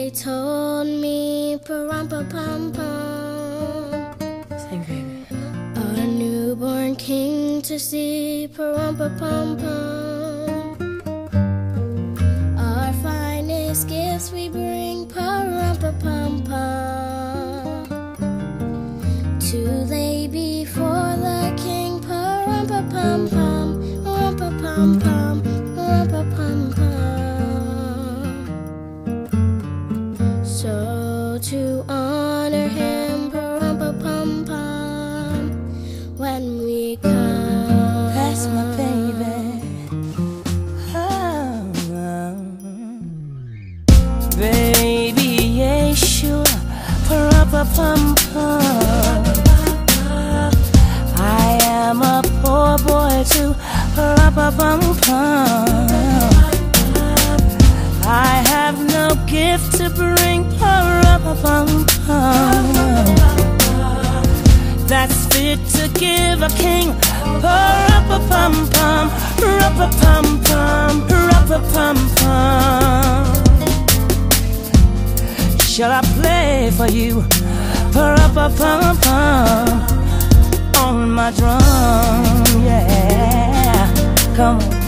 they told me, pum pum pum Sing, baby. A newborn king to see, pum pum pum Our finest gifts we bring, baby Yeshua. I am a poor boy too. I have no gift to bring. That's fit to give a king. Pum pum, pum pum, pum pum. Shall I play for you? Pum pum pum on my drum, yeah. Come on.